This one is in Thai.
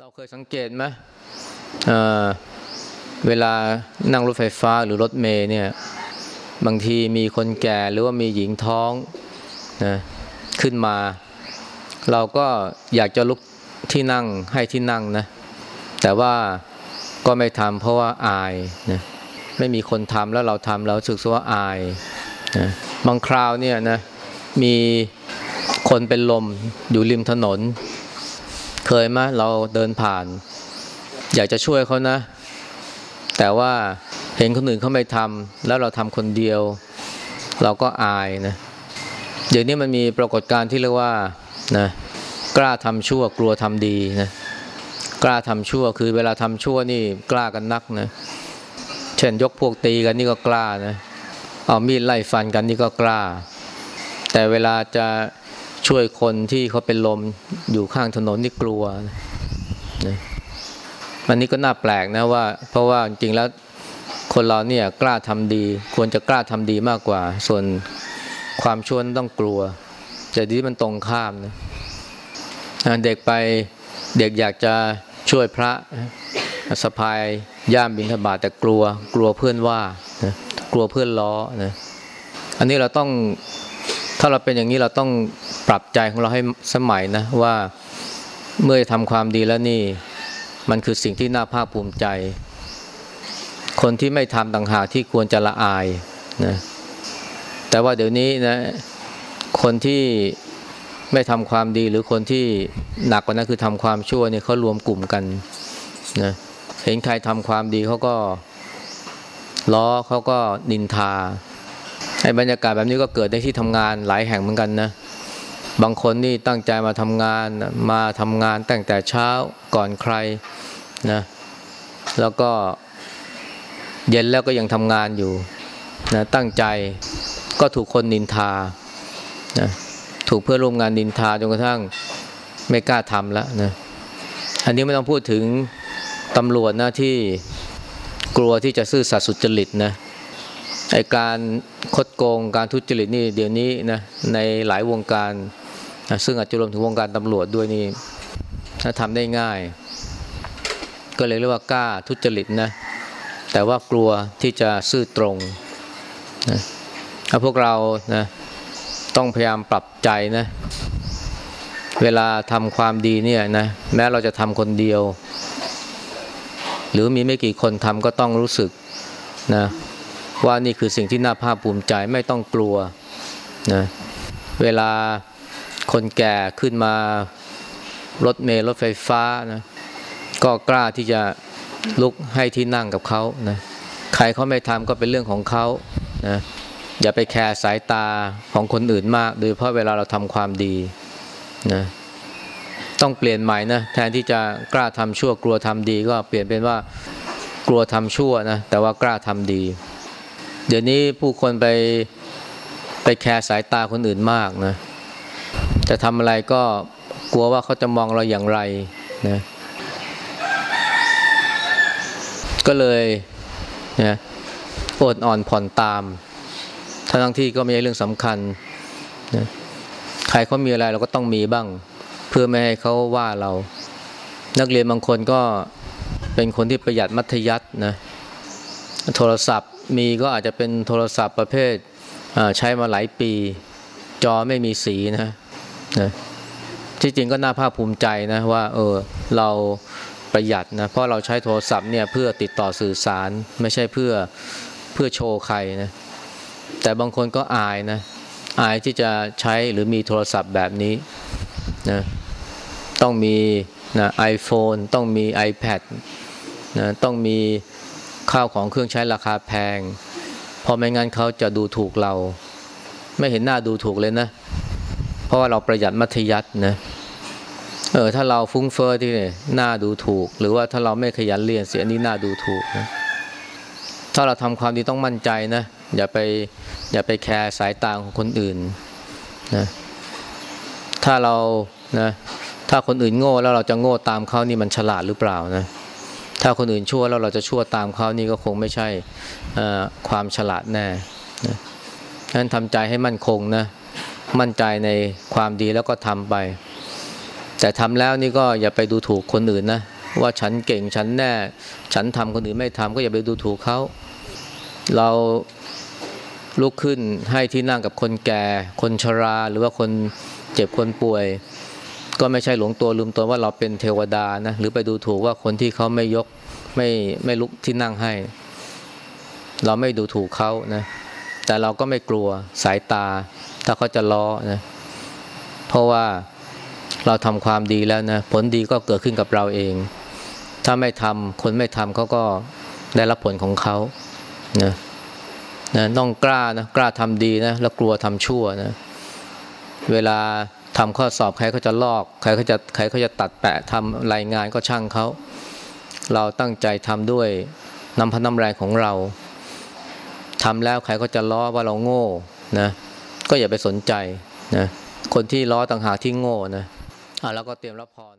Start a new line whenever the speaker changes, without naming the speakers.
เราเคยสังเกตไหมเเวลานั่งรถไฟฟ้าหรือรถเมล์เนี่ยบางทีมีคนแก่หรือว่ามีหญิงท้องนะขึ้นมา เราก็อยากจะลุกที่นั่งให้ที่นั่งนะแต่ว่าก็ไม่ทำเพราะว่าอายนะไม่มีคนทำแล้วเราทำแล้วรู้สึกว่าอายนะบางคราวเนี่ยนะมีคนเป็นลมอยู่ริมถนน เคยไหมเราเดินผ่าน อยากจะช่วยเขานะ แต่ว่าเห็นคนอื่นเขาไม่ทำแล้วเราทำคนเดียว เราก็อายนะเดี๋ยวนี้มันมีปรากฏการณ์ที่เรียกว่านะกล้าทำชั่วกลัวทำดีนะกล้าทำชั่วคือเวลาทำชั่วนี่กล้ากันนักนะเช่นยกพวกตีกันนี่ก็กล้านะเอามีดไล่ฟันกันนี่ก็กล้า แต่เวลาจะ ช่วยคนที่เขาเป็นลมอยู่ข้างถนนนี่กลัวนะมันนี้ก็น่าแปลกนะว่า เพราะว่าจริงๆแล้วคนเราเนี่ยกล้าทำดี ควรจะกล้าทำดีมากกว่า ส่วนความชั่วนั้นต้องกลัวแต่ดีมันตรงข้ามนะเด็กไปเด็กอยากจะช่วยพระสะพายย่ามบิณฑบาตแต่กลัว กลัวเพื่อนว่านะกลัวเพื่อนล้อนะอันนี้เราต้องถ้าเราเป็นอย่างนี้เราต้อง ปรับใจของเราให้สมัยนะว่าเมื่อทำความดีแล้วนี่ มันคือสิ่งที่น่าภาคภูมิใจ คนที่ไม่ทำต่างหากที่ควรจะละอายนะแต่ว่าเดี๋ยวนี้นะคนที่ไม่ทำความดีหรือคนที่หนักกว่านั้นคือทำความชั่วเนี่ยเขารวมกลุ่มกันนะเห็นใครทำความดีเขาก็ล้อเขาก็นินทาไอ้บรรยากาศแบบนี้ก็เกิดในที่ทำงานหลายแห่งเหมือนกันนะ บางคนนี่ตั้งใจมาทำงานมาทำงานตั้งแต่เช้าก่อนใครนะแล้วก็เย็นแล้วก็ยังทำงานอยู่นะตั้งใจก็ถูกคนนินทานะถูกเพื่อนร่วมงานนินทาจนกระทั่งไม่กล้าทำแล้วนะอันนี้ไม่ต้องพูดถึงตำรวจนะที่กลัวที่จะซื่อสัตย์สุจริตนะไอการคดโกงการทุจริตนี่เดี๋ยวนี้นะในหลายวงการ ซึ่งอาจจะรวมถึงวงการตำรวจด้วยนี่ถ้าทำได้ง่าย ก็เลยเรียกว่ากล้าทุจริตนะ แต่ว่ากลัวที่จะซื่อตรงนะถ้าพวกเรานะต้องพยายามปรับใจนะ เวลาทำความดีเนี่ยนะแม้เราจะทำคนเดียว หรือมีไม่กี่คนทำก็ต้องรู้สึกนะว่านี่คือสิ่งที่น่าภาคภูมิใจไม่ต้องกลัวนะเวลา คนแก่ขึ้นมารถเมล์รถไฟฟ้านะก็กล้าที่จะลุกให้ที่นั่งกับเขานะใครเขาไม่ทำก็เป็นเรื่องของเขานะอย่าไปแคร์สายตาของคนอื่นมาก โดยเพราะเวลาเราทำความดีนะต้องเปลี่ยนใหม่นะแทนที่จะกล้าทำชั่วกลัวทำดี ก็เปลี่ยนเป็นว่ากลัวทำชั่วนะแต่ว่ากล้าทำดี เดี๋ยวนี้ผู้คนไปไปแคร์สายตาคนอื่นมากนะ จะทำอะไรก็กลัวว่าเขาจะมองเราอย่างไรนะก็เลยนะอดอ่อนผ่อนตามทั้งที่ก็ไม่ใช่เรื่องสำคัญนะใครเขามีอะไรเราก็ต้องมีบ้าง เพื่อไม่ให้เขาว่าเรา นักเรียนบางคนก็เป็นคนที่ประหยัดมัธยัตินะโทรศัพท์มีก็อาจจะเป็นโทรศัพท์ประเภทใช้มาหลายปี จอไม่มีสีนะ นะที่จริงก็น่าภาคภูมิใจนะว่าเออเราประหยัดนะเพราะเราใช้โทรศัพท์เนี่ยเพื่อติดต่อสื่อสารไม่ใช่เพื่อเพื่อโชว์ใครนะแต่บางคนก็อายนะอายที่จะใช้หรือมีโทรศัพท์แบบนี้นะต้องมีนะไอโฟนต้องมี iPad นะต้องมีข้าวของเครื่องใช้ราคาแพงพราะไม่งั้นเขาจะดูถูกเรา ไม่เห็นหน้าดูถูกเลยนะ เพราะว่าเราประหยัดมัธยัตินะเออถ้าเราฟุ้งเฟอ้อที่นี่น้าดูถูก หรือว่าถ้าเราไม่ขยันเรียนเสียนี้น้าดูถูกนะถ้าเราทำความดีต้องมั่นใจนะอย่าไปอย่าไปแคร์สายตาของคนอื่นนะถ้าเรานะถ้าคนอื่นโง่แล้วเราจะโง่ตามเขานี่มันฉลาดหรือเปล่านะถ้าคนอื่นชั่วแล้วเราจะชั่วตามเขานี่ก็คงไม่ใช่ความฉลาดแน่นะฉะนั้นทำใจให้มั่นคงนะ มั่นใจในความดีแล้วก็ทำไป แต่ทำแล้วนี่ก็อย่าไปดูถูกคนอื่นนะ ว่าฉันเก่งฉันแน่ ฉันทำคนอื่นไม่ทำก็อย่าไปดูถูกเขา เราลุกขึ้นให้ที่นั่งกับคนแก่ คนชราหรือว่าคนเจ็บคนป่วย ก็ไม่ใช่หลงตัวลืมตัวว่าเราเป็นเทวดานะหรือไปดูถูกว่าคนที่เขาไม่ยกไม่ไม่ลุกที่นั่งให้ เราไม่ดูถูกเขานะ แต่เราก็ไม่กลัวสายตา ถ้าเขาจะล้อนะเพราะว่าเราทำความดีแล้วนะผลดีก็เกิดขึ้นกับเราเอง ถ้าไม่ทำคนไม่ทำเขาก็ได้รับผลของเขานะนะต้องกล้านะกล้าทำดีนะแล้วกลัวทำชั่วนะเวลาทำข้อสอบใครเขาจะลอกใครเขาจะใครเขาจะตัดแปะทำรายงานก็ช่างเขา เราตั้งใจทำด้วยน้ำพันน้ำแรงของเรา ทำแล้วใครก็จะล้อว่าเราโง่นะก็อย่าไปสนใจนะคนที่ล้อต่างหากที่โง่นะอะแล้วก็เตรียมรับพร